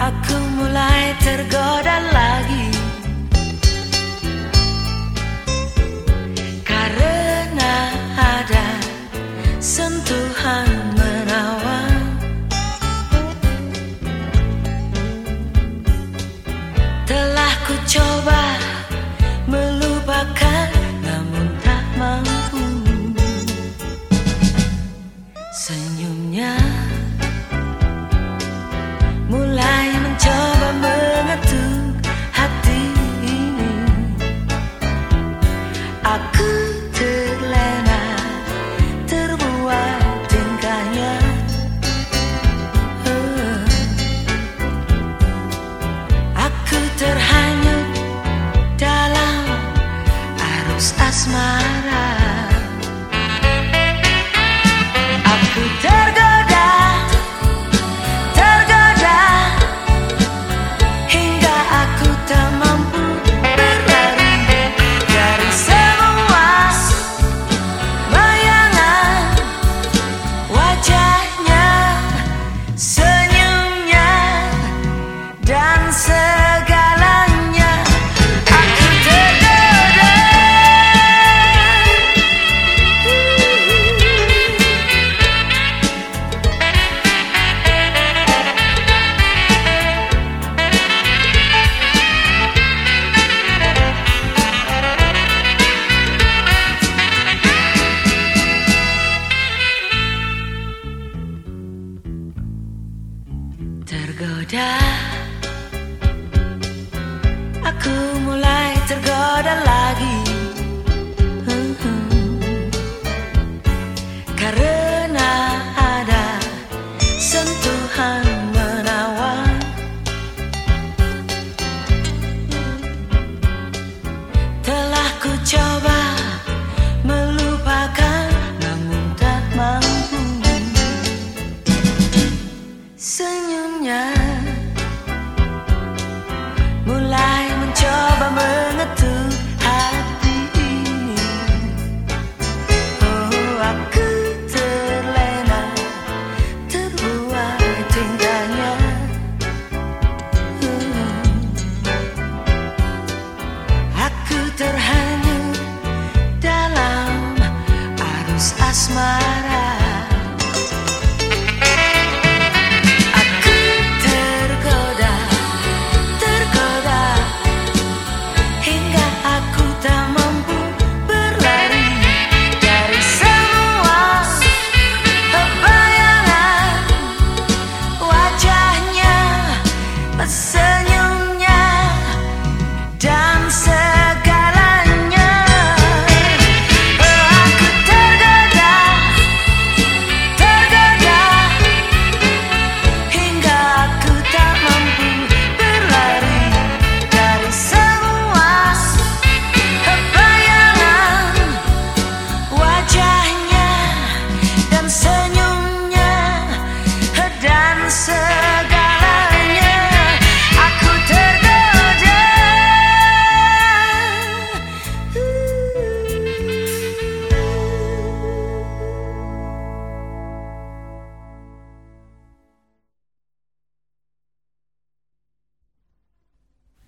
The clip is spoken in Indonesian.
Aku mulai tergoda lagi. Karena ada sentuhan menawan Telah ku coba Senyumnya mulai mencoba mengetuk hati ini Aku terlena terbuat tingkahnya Uh. Aku terhanyut dalam arus asmara Tergoda. Aku terhanyut dalam arus asmara.